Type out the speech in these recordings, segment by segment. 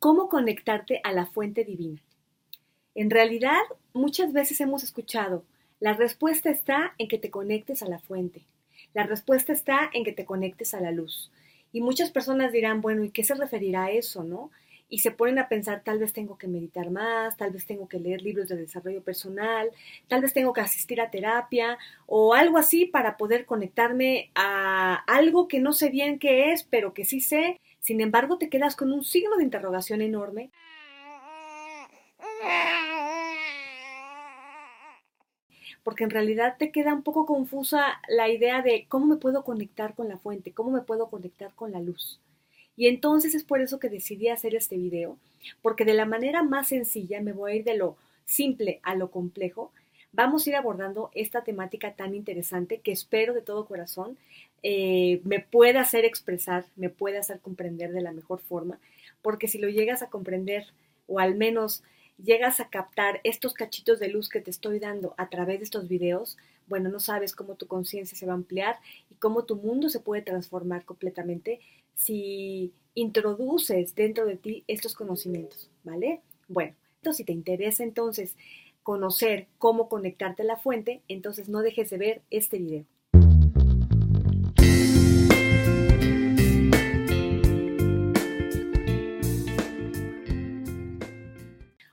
¿Cómo conectarte a la fuente divina? En realidad, muchas veces hemos escuchado, la respuesta está en que te conectes a la fuente. La respuesta está en que te conectes a la luz. Y muchas personas dirán, bueno, ¿y qué se referirá a eso, no? y se ponen a pensar, tal vez tengo que meditar más, tal vez tengo que leer libros de desarrollo personal, tal vez tengo que asistir a terapia o algo así para poder conectarme a algo que no sé bien qué es, pero que sí sé. Sin embargo, te quedas con un signo de interrogación enorme. porque en realidad te queda un poco confusa la idea de cómo me puedo conectar con la fuente, cómo me puedo conectar con la luz. Y entonces es por eso que decidí hacer este video, porque de la manera más sencilla me voy a ir de lo simple a lo complejo. Vamos a ir abordando esta temática tan interesante que espero de todo corazón eh, me pueda hacer expresar, me pueda hacer comprender de la mejor forma, porque si lo llegas a comprender o al menos llegas a captar estos cachitos de luz que te estoy dando a través de estos videos, bueno, no sabes cómo tu conciencia se va a ampliar y cómo tu mundo se puede transformar completamente si introduces dentro de ti estos conocimientos, ¿vale? Bueno, entonces si te interesa entonces conocer cómo conectarte a la fuente, entonces no dejes de ver este video.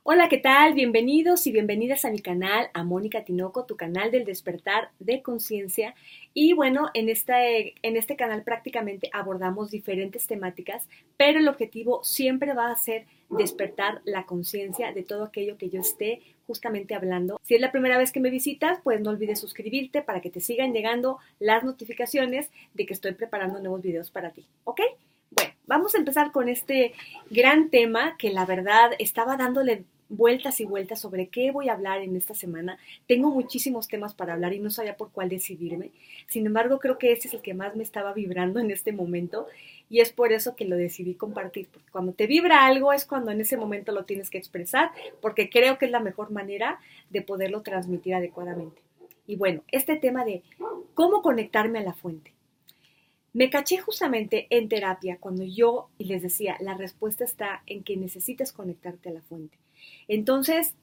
Hola, ¿qué tal? Bienvenidos y bienvenidas a mi canal, a Mónica Tinoco, tu canal del despertar de conciencia. Y bueno, en este, en este canal prácticamente abordamos diferentes temáticas, pero el objetivo siempre va a ser despertar la conciencia de todo aquello que yo esté justamente hablando. Si es la primera vez que me visitas, pues no olvides suscribirte para que te sigan llegando las notificaciones de que estoy preparando nuevos videos para ti, ¿ok? Bueno, vamos a empezar con este gran tema que la verdad estaba dándole vueltas y vueltas sobre qué voy a hablar en esta semana. Tengo muchísimos temas para hablar y no sabía por cuál decidirme. Sin embargo, creo que este es el que más me estaba vibrando en este momento y es por eso que lo decidí compartir. Porque cuando te vibra algo es cuando en ese momento lo tienes que expresar, porque creo que es la mejor manera de poderlo transmitir adecuadamente. Y bueno, este tema de cómo conectarme a la fuente. Me caché justamente en terapia cuando yo les decía, la respuesta está en que necesitas conectarte a la fuente. Entonces,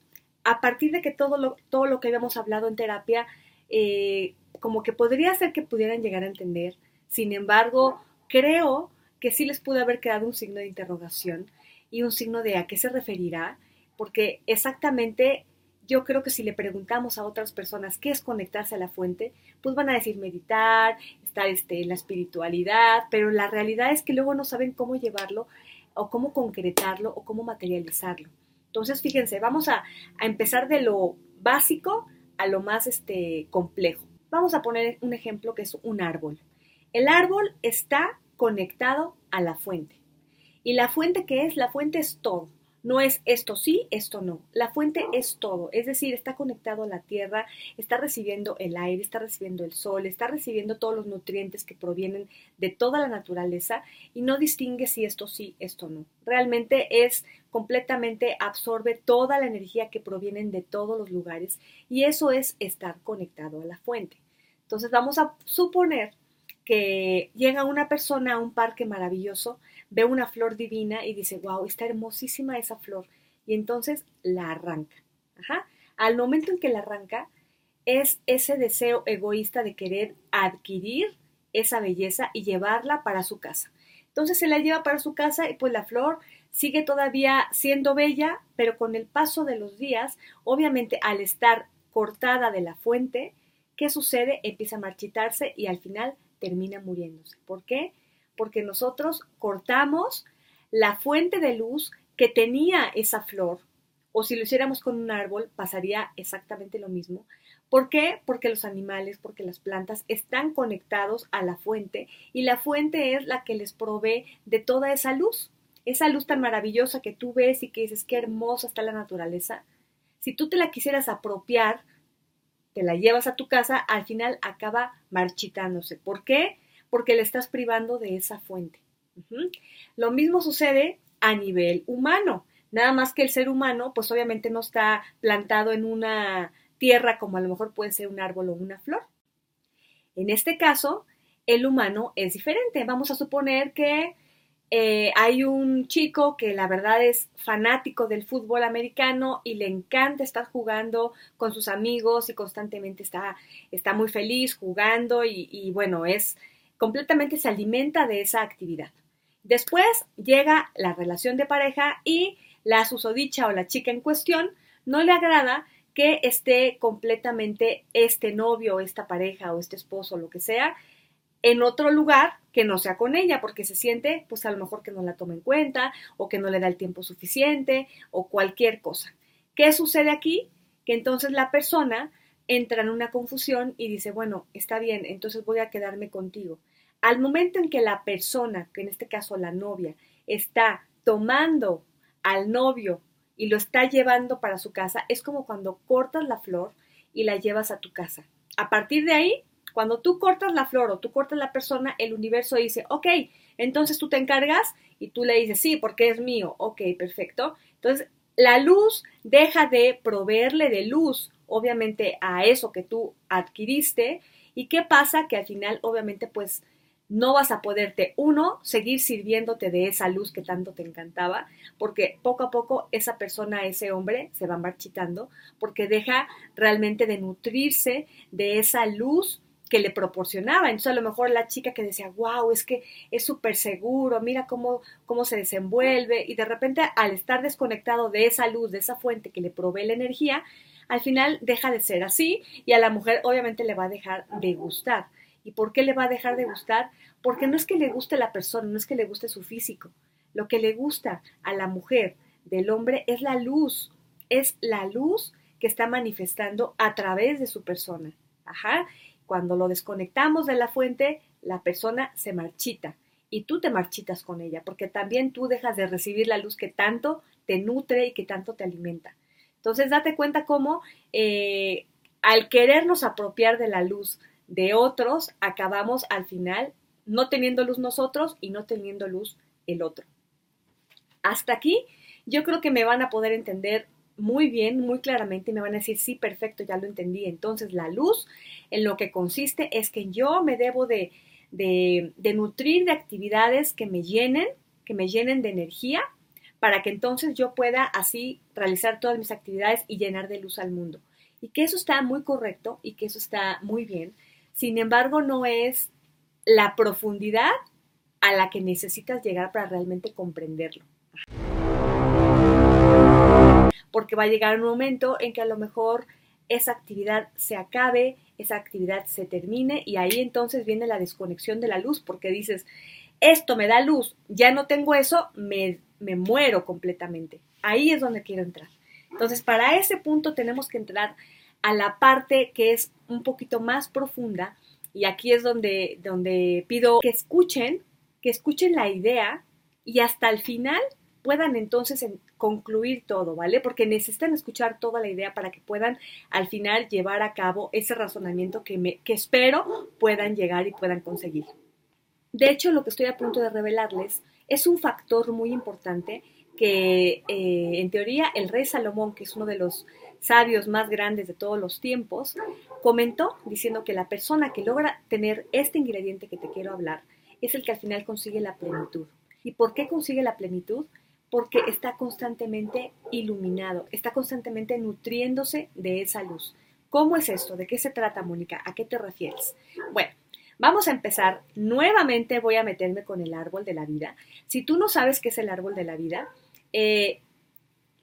a partir de que todo lo, todo lo que habíamos hablado en terapia, eh, como que podría ser que pudieran llegar a entender. Sin embargo, creo que sí les pudo haber quedado un signo de interrogación y un signo de a qué se referirá, porque exactamente yo creo que si le preguntamos a otras personas qué es conectarse a la fuente, pues van a decir meditar, estar este, en la espiritualidad, pero la realidad es que luego no saben cómo llevarlo o cómo concretarlo o cómo materializarlo. Entonces, fíjense, vamos a, empezar de lo básico a lo más este, complejo. Vamos a poner un ejemplo que es un árbol. El árbol está conectado a la fuente. ¿Y la fuente qué es? La fuente es todo. No es esto sí, esto no. La fuente es todo, es decir, está conectado a la tierra, está recibiendo el aire, está recibiendo el sol, está recibiendo todos los nutrientes que provienen de toda la naturaleza y no distingue si esto sí, esto no. Realmente es completamente absorbe toda la energía que provienen de todos los lugares y eso es estar conectado a la fuente. Entonces vamos a suponer que llega una persona a un parque maravilloso, ve una flor divina y dice, wow, está hermosísima esa flor. Y entonces la arranca. Al momento en que la arranca, es ese deseo egoísta de querer adquirir esa belleza y llevarla para su casa. Entonces se la lleva para su casa y pues la flor sigue todavía siendo bella, pero con el paso de los días, obviamente al estar cortada de la fuente, ¿qué sucede? Empieza a marchitarse y al final termina muriéndose. ¿Por qué? Porque nosotros cortamos la fuente de luz que tenía esa flor, o si lo hiciéramos con un árbol, pasaría exactamente lo mismo. ¿Por qué? Porque los animales, porque las plantas están conectados a la fuente y la fuente es la que les provee de toda esa luz. Esa luz tan maravillosa que tú ves y que dices qué hermosa está la naturaleza. Si tú te la quisieras apropiar, te la llevas a tu casa, al final acaba marchitándose. ¿Por qué? Porque le estás privando de esa fuente. Lo mismo sucede a nivel humano, nada más que el ser humano, pues obviamente no está plantado en una tierra como a lo mejor puede ser un árbol o una flor. En este caso, el humano es diferente. Vamos a suponer que eh, hay un chico que la verdad es fanático del fútbol americano y le encanta estar jugando con sus amigos y constantemente está, está muy feliz jugando y, y bueno, es completamente se alimenta de esa actividad. Después llega la relación de pareja y la susodicha o la chica en cuestión no le agrada que esté completamente este novio esta pareja o este esposo lo que sea en otro lugar que no sea con ella, porque se siente, pues a lo mejor que no la toma en cuenta o que no le da el tiempo suficiente o cualquier cosa. ¿Qué sucede aquí? Que entonces la persona entra en una confusión y dice, bueno, está bien, entonces voy a quedarme contigo. Al momento en que la persona, que en este caso la novia, está tomando al novio y lo está llevando para su casa, es como cuando cortas la flor y la llevas a tu casa. A partir de ahí, cuando tú cortas la flor o tú cortas la persona, el universo dice, ok, entonces tú te encargas y tú le dices, sí, porque es mío, ok, perfecto. Entonces, la luz deja de proveerle de luz, obviamente, a eso que tú adquiriste. ¿Y qué pasa? Que al final, obviamente, pues no vas a poderte, uno, seguir sirviéndote de esa luz que tanto te encantaba, porque poco a poco esa persona, ese hombre, se va marchitando, porque deja realmente de nutrirse de esa luz que le proporcionaba. Entonces a lo mejor la chica que decía, wow, es que es súper seguro, mira cómo, cómo se desenvuelve y de repente al estar desconectado de esa luz, de esa fuente que le provee la energía, al final deja de ser así y a la mujer obviamente le va a dejar de gustar. ¿Y por qué le va a dejar de gustar? Porque no es que le guste la persona, no es que le guste su físico. Lo que le gusta a la mujer del hombre es la luz, es la luz que está manifestando a través de su persona. Ajá. Cuando lo desconectamos de la fuente, la persona se marchita y tú te marchitas con ella, porque también tú dejas de recibir la luz que tanto te nutre y que tanto te alimenta. Entonces, date cuenta cómo eh, al querernos apropiar de la luz de otros, acabamos al final no teniendo luz nosotros y no teniendo luz el otro. Hasta aquí, yo creo que me van a poder entender muy bien, muy claramente, y me van a decir, sí, perfecto, ya lo entendí. Entonces, la luz en lo que consiste es que yo me debo de, de, de nutrir de actividades que me llenen, que me llenen de energía, para que entonces yo pueda así realizar todas mis actividades y llenar de luz al mundo. Y que eso está muy correcto y que eso está muy bien. Sin embargo, no es la profundidad a la que necesitas llegar para realmente comprenderlo porque va a llegar un momento en que a lo mejor esa actividad se acabe, esa actividad se termine y ahí entonces viene la desconexión de la luz porque dices, esto me da luz, ya no tengo eso, me, me muero completamente. Ahí es donde quiero entrar. Entonces, para ese punto tenemos que entrar a la parte que es un poquito más profunda y aquí es donde, donde pido que escuchen, que escuchen la idea y hasta el final puedan entonces concluir todo, ¿vale? Porque necesitan escuchar toda la idea para que puedan al final llevar a cabo ese razonamiento que, me, que espero puedan llegar y puedan conseguir. De hecho, lo que estoy a punto de revelarles es un factor muy importante que eh, en teoría el rey Salomón, que es uno de los sabios más grandes de todos los tiempos, comentó diciendo que la persona que logra tener este ingrediente que te quiero hablar es el que al final consigue la plenitud. ¿Y por qué consigue la plenitud? porque está constantemente iluminado, está constantemente nutriéndose de esa luz. ¿Cómo es esto? ¿De qué se trata, Mónica? ¿A qué te refieres? Bueno, vamos a empezar. Nuevamente voy a meterme con el árbol de la vida. Si tú no sabes qué es el árbol de la vida, eh,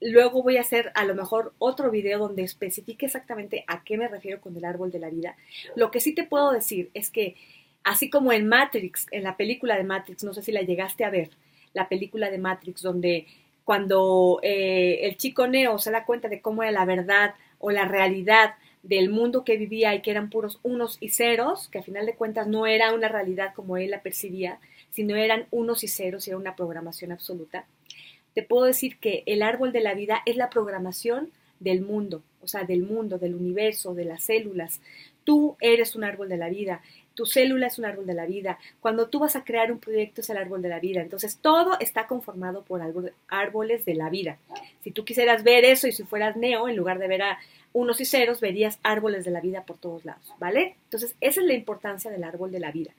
luego voy a hacer a lo mejor otro video donde especifique exactamente a qué me refiero con el árbol de la vida. Lo que sí te puedo decir es que, así como en Matrix, en la película de Matrix, no sé si la llegaste a ver, la película de Matrix, donde cuando eh, el chico Neo se da cuenta de cómo era la verdad o la realidad del mundo que vivía y que eran puros unos y ceros, que a final de cuentas no era una realidad como él la percibía, sino eran unos y ceros y era una programación absoluta, te puedo decir que el árbol de la vida es la programación del mundo, o sea, del mundo, del universo, de las células. Tú eres un árbol de la vida. Tu célula es un árbol de la vida. Cuando tú vas a crear un proyecto es el árbol de la vida. Entonces todo está conformado por árboles de la vida. Si tú quisieras ver eso y si fueras neo, en lugar de ver a unos y ceros, verías árboles de la vida por todos lados, ¿vale? Entonces esa es la importancia del árbol de la vida.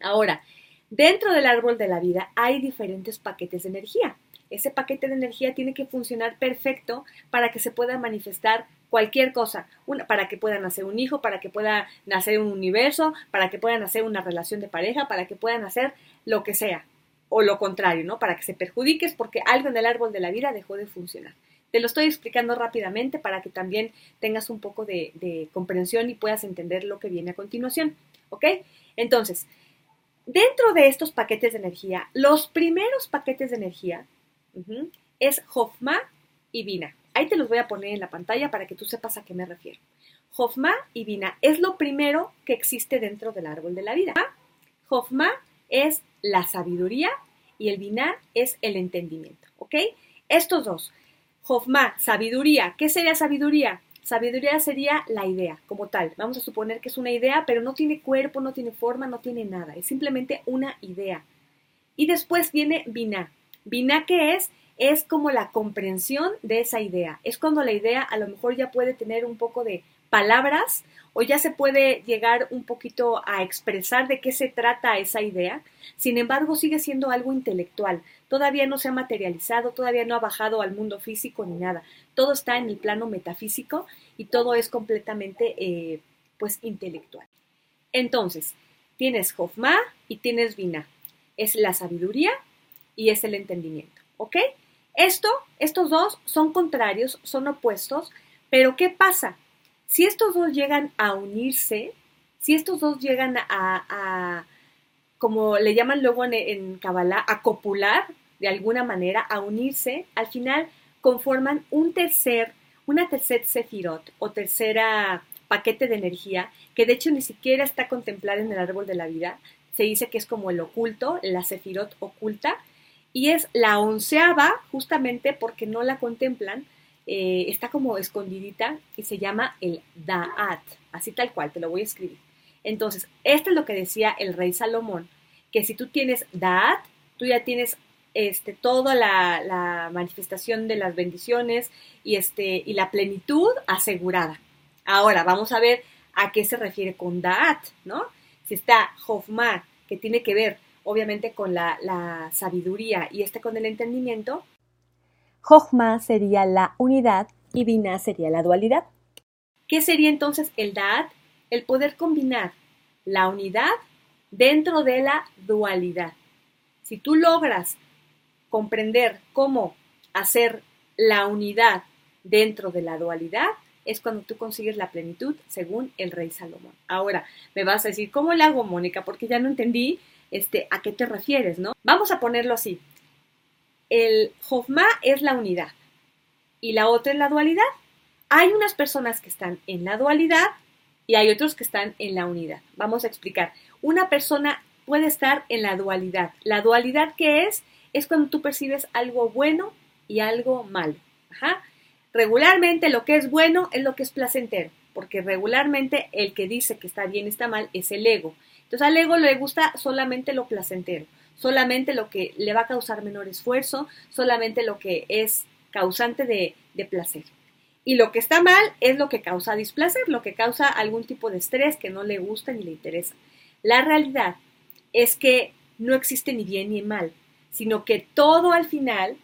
Ahora, Dentro del árbol de la vida hay diferentes paquetes de energía. Ese paquete de energía tiene que funcionar perfecto para que se pueda manifestar cualquier cosa, para que pueda nacer un hijo, para que pueda nacer un universo, para que pueda nacer una relación de pareja, para que puedan hacer lo que sea, o lo contrario, ¿no? Para que se perjudiques porque algo en el árbol de la vida dejó de funcionar. Te lo estoy explicando rápidamente para que también tengas un poco de, comprensión y puedas entender lo que viene a continuación, ¿ok? Entonces, dentro de estos paquetes de energía, los primeros paquetes de energía es Hofma y Vina. Ahí te los voy a poner en la pantalla para que tú sepas a qué me refiero. Hofma y Vina es lo primero que existe dentro del árbol de la vida. Hofma es la sabiduría y el Vina es el entendimiento, ¿ok? Estos dos. Hofma, sabiduría. ¿Qué sería sabiduría? Sabiduría sería la idea como tal. Vamos a suponer que es una idea, pero no tiene cuerpo, no tiene forma, no tiene nada. Es simplemente una idea. Y después viene Vina. Vina, ¿qué es? Es como la comprensión de esa idea. Es cuando la idea a lo mejor ya puede tener un poco de palabras o ya se puede llegar un poquito a expresar de qué se trata esa idea. Sin embargo, sigue siendo algo intelectual. Todavía no se ha materializado, todavía no ha bajado al mundo físico ni nada. Todo está en el plano metafísico y todo es completamente, eh, pues, intelectual. Entonces, tienes Hofma y tienes Vina. Es la sabiduría y es el entendimiento, ¿ok? Esto, estos dos son contrarios, son opuestos, pero ¿qué pasa? Si estos dos llegan a unirse, si estos dos llegan a, como le llaman luego en Kabbalah, a copular de alguna manera, a unirse, al final conforman un tercer, una tercer sefirot o tercera paquete de energía que de hecho ni siquiera está contemplada en el árbol de la vida. Se dice que es como el oculto, la sefirot oculta, y es la onceava justamente porque no la contemplan, eh, está como escondidita y se llama el Da'at, así tal cual, te lo voy a escribir. Entonces, esto es lo que decía el rey Salomón, que si tú tienes Da'at, tú ya tienes este, toda la, manifestación de las bendiciones y, este, y la plenitud asegurada. Ahora, vamos a ver a qué se refiere con Da'at, ¿no? Si está Hofma, que tiene que ver obviamente con la, sabiduría y este con el entendimiento. Jochma sería la unidad y Binah sería la dualidad. ¿Qué sería entonces el Da'at? El poder combinar la unidad dentro de la dualidad. Si tú logras comprender cómo hacer la unidad dentro de la dualidad, es cuando tú consigues la plenitud según el rey Salomón. Ahora, me vas a decir, ¿cómo le hago, Mónica? Porque ya no entendí este, a qué te refieres, ¿no? Vamos a ponerlo así. El Jofma es la unidad y la otra es la dualidad. Hay unas personas que están en la dualidad y hay otros que están en la unidad. Vamos a explicar. Una persona puede estar en la dualidad. La dualidad que es es cuando tú percibes algo bueno y algo malo. Regularmente lo que es bueno es lo que es placentero, porque regularmente el que dice que está bien está mal es el ego. Entonces al ego le gusta solamente lo placentero, solamente lo que le va a causar menor esfuerzo, solamente lo que es causante de, de placer. Y lo que está mal es lo que causa displacer, lo que causa algún tipo de estrés que no le gusta ni le interesa. La realidad es que no existe ni bien ni mal, sino que todo al final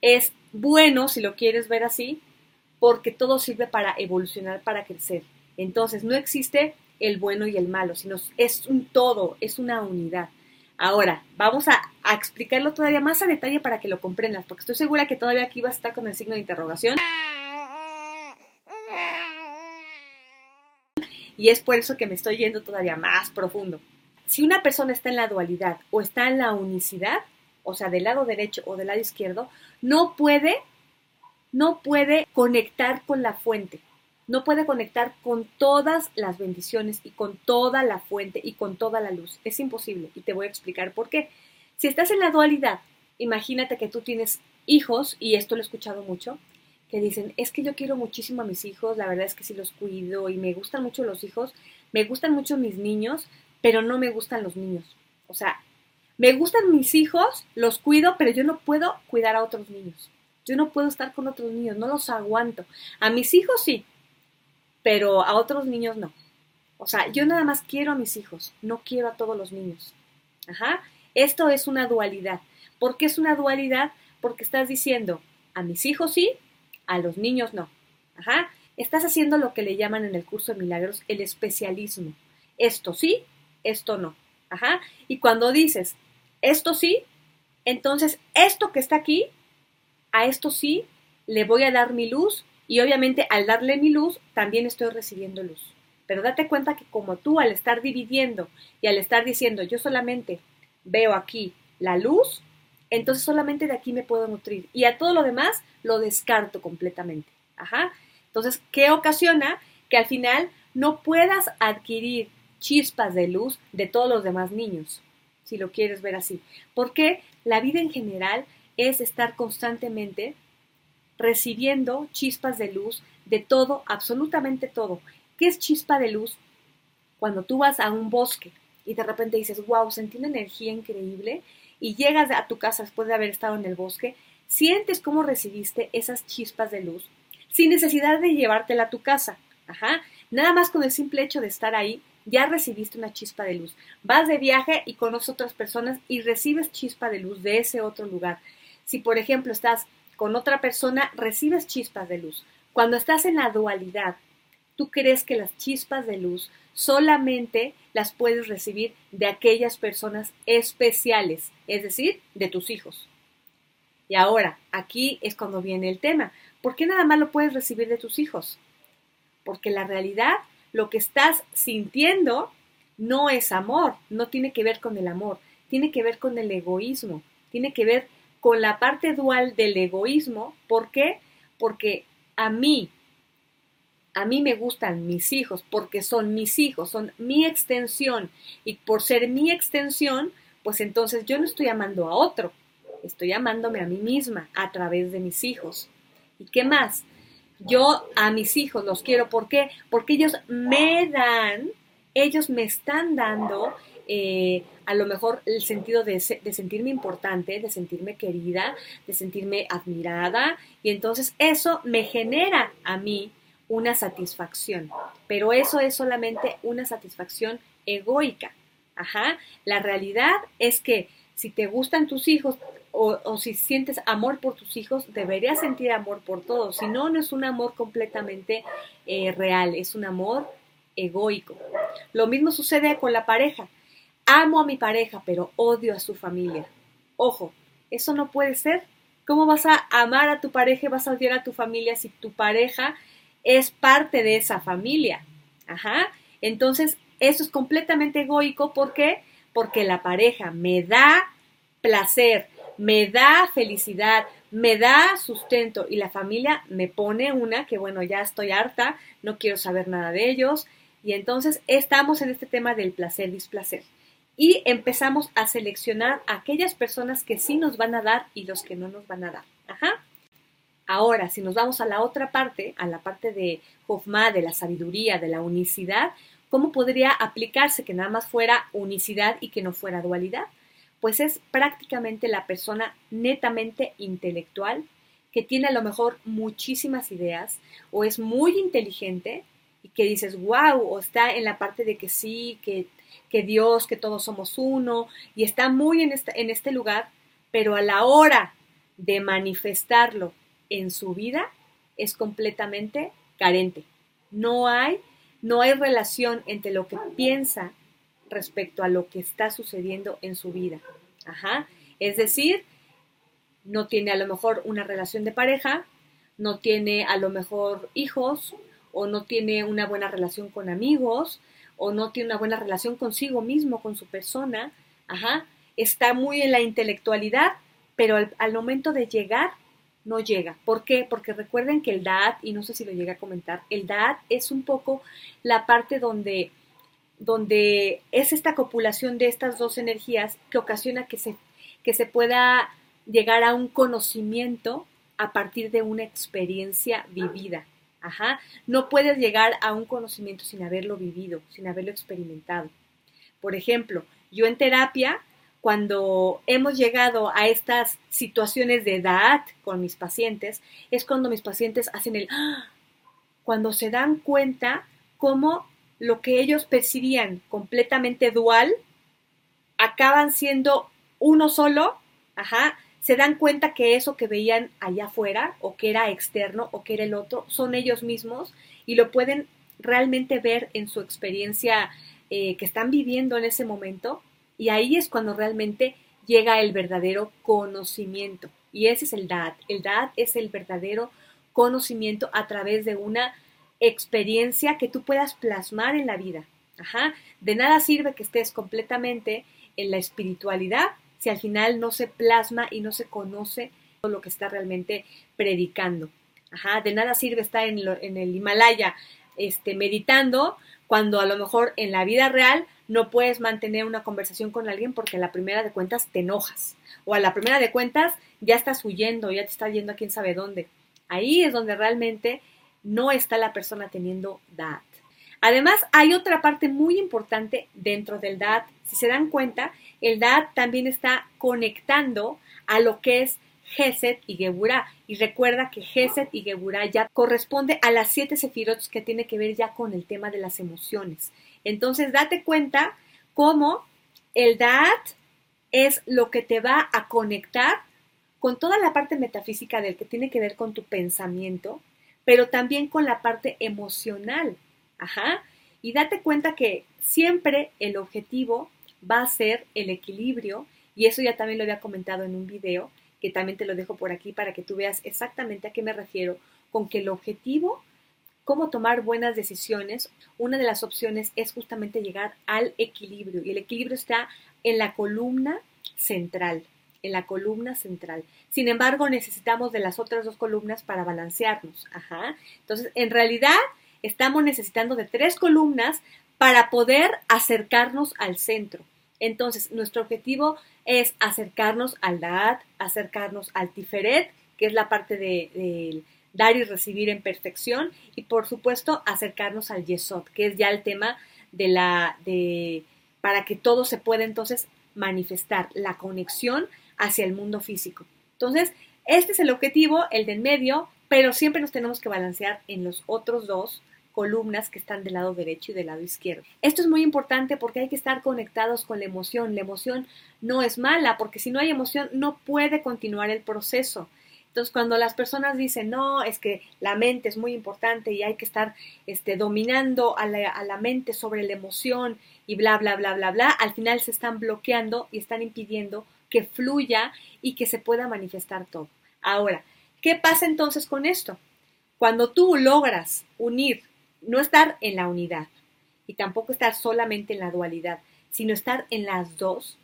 es bueno, si lo quieres ver así, porque todo sirve para evolucionar, para crecer. Entonces, no existe el bueno y el malo, sino es un todo, es una unidad. Ahora, vamos a, explicarlo todavía más a detalle para que lo comprendas, porque estoy segura que todavía aquí vas a estar con el signo de interrogación. Y es por eso que me estoy yendo todavía más profundo. Si una persona está en la dualidad o está en la unicidad, o sea, del lado derecho o del lado izquierdo, no puede, no puede conectar con la fuente no puede conectar con todas las bendiciones y con toda la fuente y con toda la luz. Es imposible y te voy a explicar por qué. Si estás en la dualidad, imagínate que tú tienes hijos, y esto lo he escuchado mucho, que dicen, es que yo quiero muchísimo a mis hijos, la verdad es que sí los cuido y me gustan mucho los hijos, me gustan mucho mis niños, pero no me gustan los niños. O sea, me gustan mis hijos, los cuido, pero yo no puedo cuidar a otros niños. Yo no puedo estar con otros niños, no los aguanto. A mis hijos sí, pero a otros niños no. O sea, yo nada más quiero a mis hijos, no quiero a todos los niños. Ajá. Esto es una dualidad. ¿Por qué es una dualidad? Porque estás diciendo, a mis hijos sí, a los niños no. Ajá. Estás haciendo lo que le llaman en el curso de milagros el especialismo. Esto sí, esto no. Ajá. Y cuando dices, esto sí, entonces esto que está aquí, a esto sí, le voy a dar mi luz y obviamente al darle mi luz, también estoy recibiendo luz. Pero date cuenta que como tú al estar dividiendo y al estar diciendo yo solamente veo aquí la luz, entonces solamente de aquí me puedo nutrir y a todo lo demás lo descarto completamente. Ajá. Entonces, ¿qué ocasiona? Que al final no puedas adquirir chispas de luz de todos los demás niños, si lo quieres ver así. Porque la vida en general es estar constantemente recibiendo chispas de luz de todo, absolutamente todo. ¿Qué es chispa de luz? Cuando tú vas a un bosque y de repente dices, wow, sentí una energía increíble y llegas a tu casa después de haber estado en el bosque, sientes cómo recibiste esas chispas de luz sin necesidad de llevártela a tu casa. Nada más con el simple hecho de estar ahí, ya recibiste una chispa de luz. Vas de viaje y conoces otras personas y recibes chispa de luz de ese otro lugar. Si, por ejemplo, estás con otra persona, recibes chispas de luz. Cuando estás en la dualidad, tú crees que las chispas de luz solamente las puedes recibir de aquellas personas especiales, es decir, de tus hijos. Y ahora, aquí es cuando viene el tema. ¿Por qué nada más lo puedes recibir de tus hijos? Porque la realidad, lo que estás sintiendo, no es amor, no tiene que ver con el amor, tiene que ver con el egoísmo, tiene que ver con la parte dual del egoísmo. ¿Por qué? Porque a mí, a mí me gustan mis hijos porque son mis hijos, son mi extensión. Y por ser mi extensión, pues entonces yo no estoy amando a otro, estoy amándome a mí misma a través de mis hijos. ¿Y qué más? Yo a mis hijos los quiero, ¿por qué? Porque ellos me dan, ellos me están dando eh, a lo mejor el sentido de, sentirme importante, de sentirme querida, de sentirme admirada, y entonces eso me genera a mí una satisfacción, pero eso es solamente una satisfacción egoica. Ajá, la realidad es que si te gustan tus hijos o, o, si sientes amor por tus hijos, deberías sentir amor por todos. Si no, no es un amor completamente eh, real, es un amor egoico. Lo mismo sucede con la pareja. Amo a mi pareja, pero odio a su familia. Ojo, eso no puede ser. ¿Cómo vas a amar a tu pareja y vas a odiar a tu familia si tu pareja es parte de esa familia? Ajá. Entonces, eso es completamente egoico. ¿Por qué? Porque la pareja me da placer, me da felicidad, me da sustento y la familia me pone una que, bueno, ya estoy harta, no quiero saber nada de ellos. Y entonces estamos en este tema del placer-displacer y empezamos a seleccionar aquellas personas que sí nos van a dar y los que no nos van a dar. Ajá. Ahora, si nos vamos a la otra parte, a la parte de Hofma, de la sabiduría, de la unicidad, ¿cómo podría aplicarse que nada más fuera unicidad y que no fuera dualidad? Pues es prácticamente la persona netamente intelectual que tiene a lo mejor muchísimas ideas o es muy inteligente y que dices, wow, o está en la parte de que sí, que que Dios, que todos somos uno, y está muy en este, en este lugar, pero a la hora de manifestarlo en su vida es completamente carente. No hay, no hay relación entre lo que piensa respecto a lo que está sucediendo en su vida. Ajá. Es decir, no tiene a lo mejor una relación de pareja, no tiene a lo mejor hijos o no tiene una buena relación con amigos, o no tiene una buena relación consigo mismo, con su persona, ajá, está muy en la intelectualidad, pero al, momento de llegar, no llega. ¿Por qué? Porque recuerden que el DAAT, y no sé si lo llega a comentar, el DAAT es un poco la parte donde, donde es esta copulación de estas dos energías que ocasiona que se, que se pueda llegar a un conocimiento a partir de una experiencia vivida. Ajá. No puedes llegar a un conocimiento sin haberlo vivido, sin haberlo experimentado. Por ejemplo, yo en terapia, cuando hemos llegado a estas situaciones de edad con mis pacientes, es cuando mis pacientes hacen el ¡ah! cuando se dan cuenta cómo lo que ellos percibían completamente dual acaban siendo uno solo, ajá, se dan cuenta que eso que veían allá afuera o que era externo o que era el otro son ellos mismos y lo pueden realmente ver en su experiencia eh, que están viviendo en ese momento y ahí es cuando realmente llega el verdadero conocimiento y ese es el DAD. El DAD es el verdadero conocimiento a través de una experiencia que tú puedas plasmar en la vida. Ajá. De nada sirve que estés completamente en la espiritualidad si al final no se plasma y no se conoce lo que está realmente predicando. Ajá. De nada sirve estar en, en el Himalaya este, meditando cuando a lo mejor en la vida real no puedes mantener una conversación con alguien porque a la primera de cuentas te enojas o a la primera de cuentas ya estás huyendo, ya te estás yendo a quién sabe dónde. Ahí es donde realmente no está la persona teniendo DAT. Además, hay otra parte muy importante dentro del DAT. Si se dan cuenta, el DAT también está conectando a lo que es Geset y Geburah. Y recuerda que Geset y Geburah ya corresponde a las siete sefirots que tiene que ver ya con el tema de las emociones. Entonces, date cuenta cómo el DAT es lo que te va a conectar con toda la parte metafísica del que tiene que ver con tu pensamiento, pero también con la parte emocional. Ajá. Y date cuenta que siempre el objetivo va a ser el equilibrio, y eso ya también lo había comentado en un video, que también te lo dejo por aquí para que tú veas exactamente a qué me refiero, con que el objetivo, cómo tomar buenas decisiones, una de las opciones es justamente llegar al equilibrio, y el equilibrio está en la columna central en la columna central. Sin embargo, necesitamos de las otras dos columnas para balancearnos. Ajá. Entonces, en realidad, estamos necesitando de tres columnas para poder acercarnos al centro. Entonces, nuestro objetivo es acercarnos al Da'at, acercarnos al Tiferet, que es la parte de, dar y recibir en perfección, y por supuesto, acercarnos al Yesod, que es ya el tema de la, de, para que todo se pueda entonces manifestar, la conexión hacia el mundo físico. Entonces, este es el objetivo, el del medio, pero siempre nos tenemos que balancear en los otros dos columnas que están del lado derecho y del lado izquierdo. Esto es muy importante porque hay que estar conectados con la emoción. La emoción no es mala porque si no hay emoción no puede continuar el proceso. Entonces, cuando las personas dicen, no, es que la mente es muy importante y hay que estar este, dominando a la, a la mente sobre la emoción y bla, bla, bla, bla, bla, al final se están bloqueando y están impidiendo que fluya y que se pueda manifestar todo. Ahora, ¿qué pasa entonces con esto? Cuando tú logras unir, no estar en la unidad y tampoco estar solamente en la dualidad, sino estar en las dos,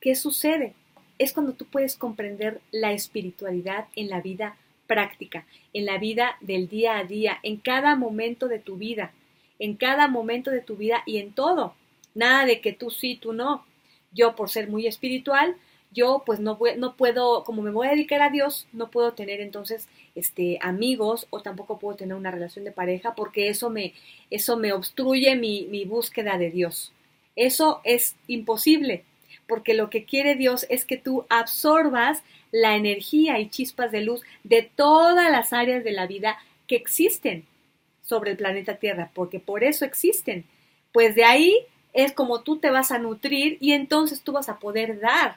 ¿qué sucede? Es cuando tú puedes comprender la espiritualidad en la vida práctica, en la vida del día a día, en cada momento de tu vida, en cada momento de tu vida y en todo. Nada de que tú sí, tú no. Yo por ser muy espiritual, yo pues no, no puedo, como me voy a dedicar a Dios, no puedo tener entonces este, amigos o tampoco puedo tener una relación de pareja porque eso me, eso me obstruye mi, mi búsqueda de Dios. Eso es imposible porque lo que quiere Dios es que tú absorbas la energía y chispas de luz de todas las áreas de la vida que existen sobre el planeta Tierra, porque por eso existen. Pues de ahí es como tú te vas a nutrir y entonces tú vas a poder dar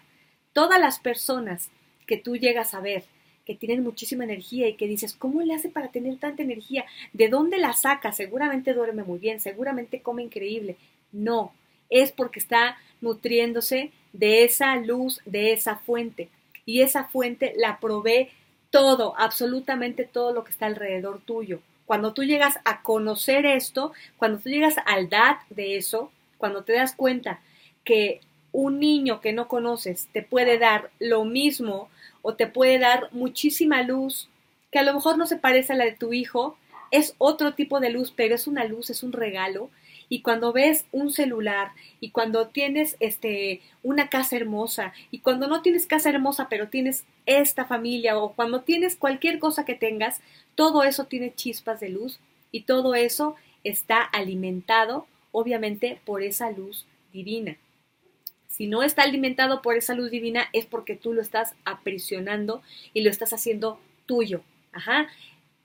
todas las personas que tú llegas a ver que tienen muchísima energía y que dices, ¿cómo le hace para tener tanta energía? ¿De dónde la saca? Seguramente duerme muy bien, seguramente come increíble. No, es porque está nutriéndose de esa luz, de esa fuente. Y esa fuente la provee todo, absolutamente todo lo que está alrededor tuyo. Cuando tú llegas a conocer esto, cuando tú llegas al DAT de eso, cuando te das cuenta que un niño que no conoces te puede dar lo mismo o te puede dar muchísima luz que a lo mejor no se parece a la de tu hijo, es otro tipo de luz, pero es una luz, es un regalo. Y cuando ves un celular y cuando tienes este una casa hermosa y cuando no tienes casa hermosa, pero tienes esta familia o cuando tienes cualquier cosa que tengas, todo eso tiene chispas de luz y todo eso está alimentado obviamente por esa luz divina. Si no está alimentado por esa luz divina es porque tú lo estás aprisionando y lo estás haciendo tuyo. Ajá.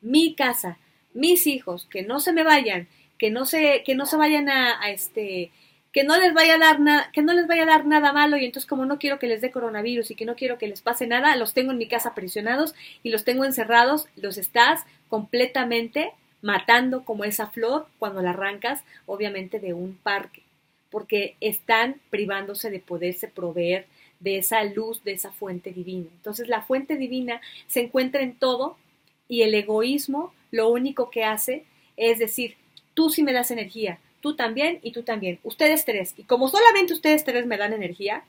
Mi casa, mis hijos, que no se me vayan, que no se, que no se vayan a, este, que no les vaya a dar nada, que no les vaya a dar nada malo y entonces como no quiero que les dé coronavirus y que no quiero que les pase nada, los tengo en mi casa aprisionados y los tengo encerrados, los estás completamente matando como esa flor cuando la arrancas, obviamente de un parque, porque están privándose de poderse proveer de esa luz, de esa fuente divina. Entonces la fuente divina se encuentra en todo y el egoísmo lo único que hace es decir, tú sí me das energía, tú también y tú también, ustedes tres. Y como solamente ustedes tres me dan energía,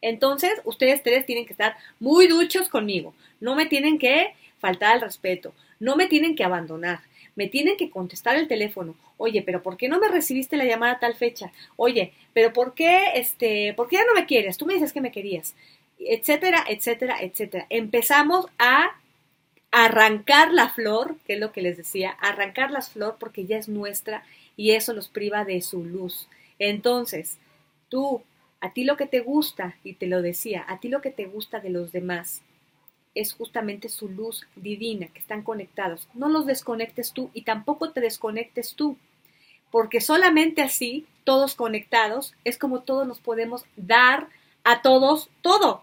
entonces ustedes tres tienen que estar muy duchos conmigo. No me tienen que faltar al respeto, no me tienen que abandonar, me tienen que contestar el teléfono. Oye, pero ¿por qué no me recibiste la llamada a tal fecha? Oye, pero ¿por qué este, por qué ya no me quieres? Tú me dices que me querías. Etcétera, etcétera, etcétera. Empezamos a arrancar la flor, que es lo que les decía, arrancar la flor porque ya es nuestra y eso los priva de su luz. Entonces, tú, a ti lo que te gusta, y te lo decía, a ti lo que te gusta de los demás es justamente su luz divina, que están conectados. No los desconectes tú y tampoco te desconectes tú, porque solamente así, todos conectados, es como todos nos podemos dar a todos todo.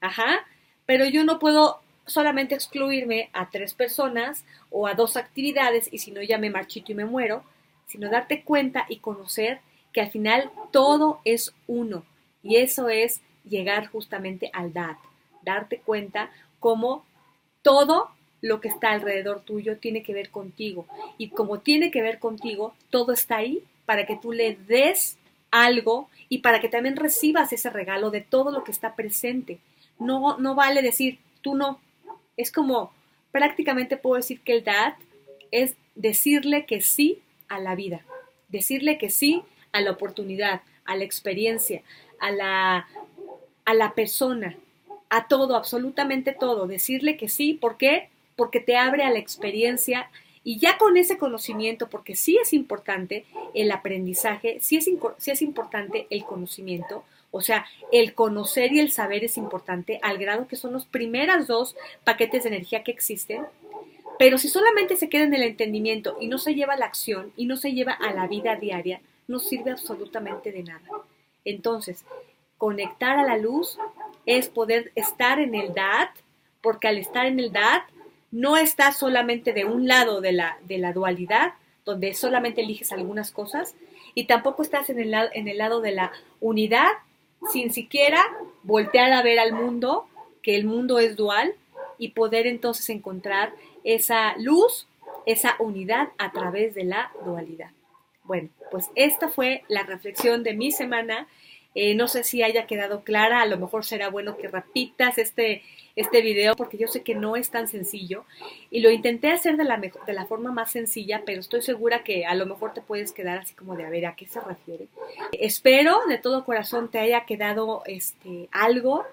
Ajá. Pero yo no puedo solamente excluirme a tres personas o a dos actividades y si no ya me marchito y me muero, sino darte cuenta y conocer que al final todo es uno y eso es llegar justamente al DAT, darte cuenta cómo todo lo que está alrededor tuyo tiene que ver contigo. Y como tiene que ver contigo, todo está ahí para que tú le des algo y para que también recibas ese regalo de todo lo que está presente. No, no vale decir, tú no, es como prácticamente puedo decir que el DAT es decirle que sí a la vida, decirle que sí a la oportunidad, a la experiencia, a la, a la persona, a todo, absolutamente todo, decirle que sí, ¿por qué? Porque te abre a la experiencia y ya con ese conocimiento, porque sí es importante el aprendizaje, sí es, sí es importante el conocimiento, o sea, el conocer y el saber es importante al grado que son los primeros dos paquetes de energía que existen. Pero si solamente se queda en el entendimiento y no se lleva a la acción y no se lleva a la vida diaria, no sirve absolutamente de nada. Entonces, conectar a la luz es poder estar en el DAT, porque al estar en el DAT no estás solamente de un lado de la, de la dualidad, donde solamente eliges algunas cosas, y tampoco estás en el, en el lado de la unidad, sin siquiera voltear a ver al mundo, que el mundo es dual, y poder entonces encontrar esa luz, esa unidad a través de la dualidad. Bueno, pues esta fue la reflexión de mi semana. Eh, no sé si haya quedado clara, a lo mejor será bueno que repitas este, este video porque yo sé que no es tan sencillo. Y lo intenté hacer de la, mejor, de la forma más sencilla, pero estoy segura que a lo mejor te puedes quedar así como de a ver a qué se refiere. Espero de todo corazón te haya quedado este, algo,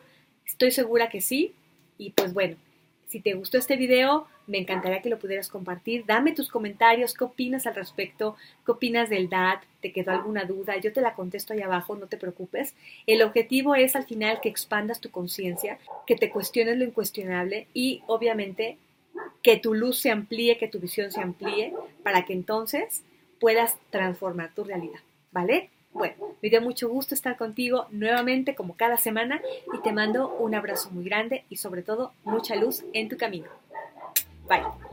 estoy segura que sí. Y pues bueno, si te gustó este video, me encantaría que lo pudieras compartir. Dame tus comentarios, qué opinas al respecto, qué opinas del DAT, te quedó alguna duda, yo te la contesto ahí abajo, no te preocupes. El objetivo es al final que expandas tu conciencia, que te cuestiones lo incuestionable y obviamente que tu luz se amplíe, que tu visión se amplíe, para que entonces puedas transformar tu realidad, ¿vale? Bueno, me dio mucho gusto estar contigo nuevamente como cada semana y te mando un abrazo muy grande y sobre todo mucha luz en tu camino. Bye.